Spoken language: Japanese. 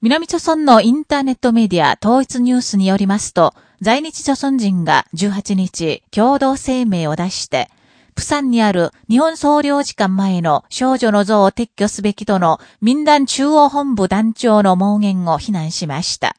南朝村のインターネットメディア統一ニュースによりますと、在日朝村人が18日共同声明を出して、プサンにある日本総領事館前の少女の像を撤去すべきとの民団中央本部団長の盲言を非難しました。